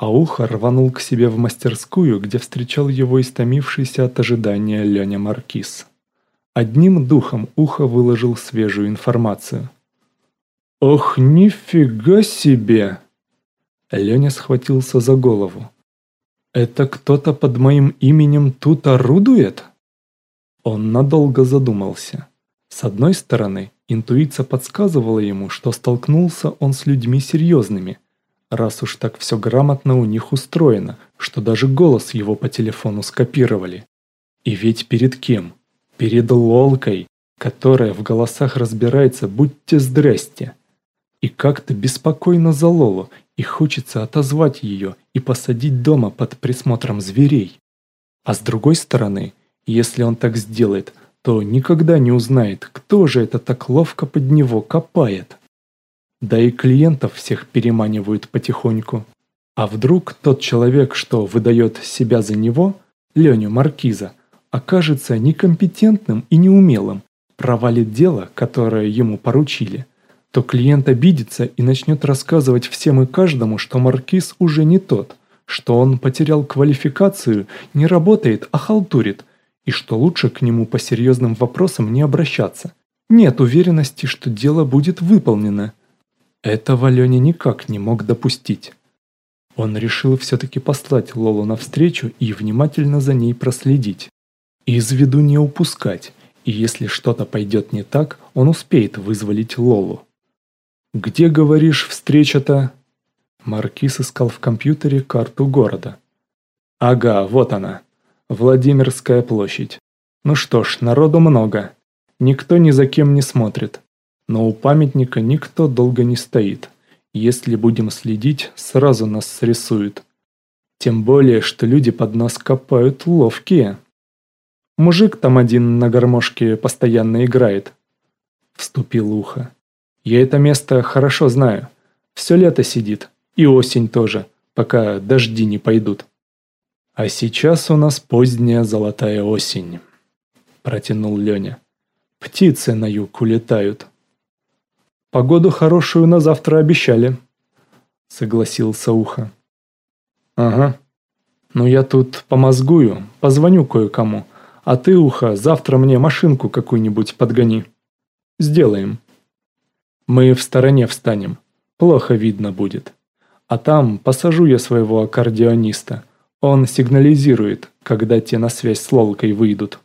а ухо рванул к себе в мастерскую, где встречал его истомившийся от ожидания Леня Маркиз. Одним духом ухо выложил свежую информацию. «Ох, нифига себе!» Леня схватился за голову. «Это кто-то под моим именем тут орудует?» Он надолго задумался. С одной стороны, интуиция подсказывала ему, что столкнулся он с людьми серьезными, раз уж так все грамотно у них устроено, что даже голос его по телефону скопировали. И ведь перед кем? Перед Лолкой, которая в голосах разбирается «будьте здрасте». И как-то беспокойно за Лолу, и хочется отозвать ее и посадить дома под присмотром зверей. А с другой стороны, если он так сделает, то никогда не узнает, кто же это так ловко под него копает. Да и клиентов всех переманивают потихоньку. А вдруг тот человек, что выдает себя за него, Леню Маркиза, окажется некомпетентным и неумелым, провалит дело, которое ему поручили, то клиент обидится и начнет рассказывать всем и каждому, что Маркиз уже не тот, что он потерял квалификацию, не работает, а халтурит, и что лучше к нему по серьезным вопросам не обращаться. Нет уверенности, что дело будет выполнено. Этого Леня никак не мог допустить. Он решил все-таки послать Лолу навстречу и внимательно за ней проследить. Из виду не упускать, и если что-то пойдет не так, он успеет вызволить Лолу. «Где, говоришь, встреча-то?» Маркиз искал в компьютере карту города. «Ага, вот она. Владимирская площадь. Ну что ж, народу много. Никто ни за кем не смотрит. Но у памятника никто долго не стоит. Если будем следить, сразу нас срисуют. Тем более, что люди под нас копают ловкие. Мужик там один на гармошке постоянно играет. Вступил ухо. Я это место хорошо знаю. Все лето сидит. И осень тоже, пока дожди не пойдут. «А сейчас у нас поздняя золотая осень», – протянул Леня. «Птицы на юг улетают». «Погоду хорошую на завтра обещали», – согласился Ухо. «Ага. Ну я тут помозгую, позвоню кое-кому, а ты, Ухо, завтра мне машинку какую-нибудь подгони. Сделаем. Мы в стороне встанем, плохо видно будет. А там посажу я своего аккордеониста – он сигнализирует, когда те на связь с Лолкой выйдут.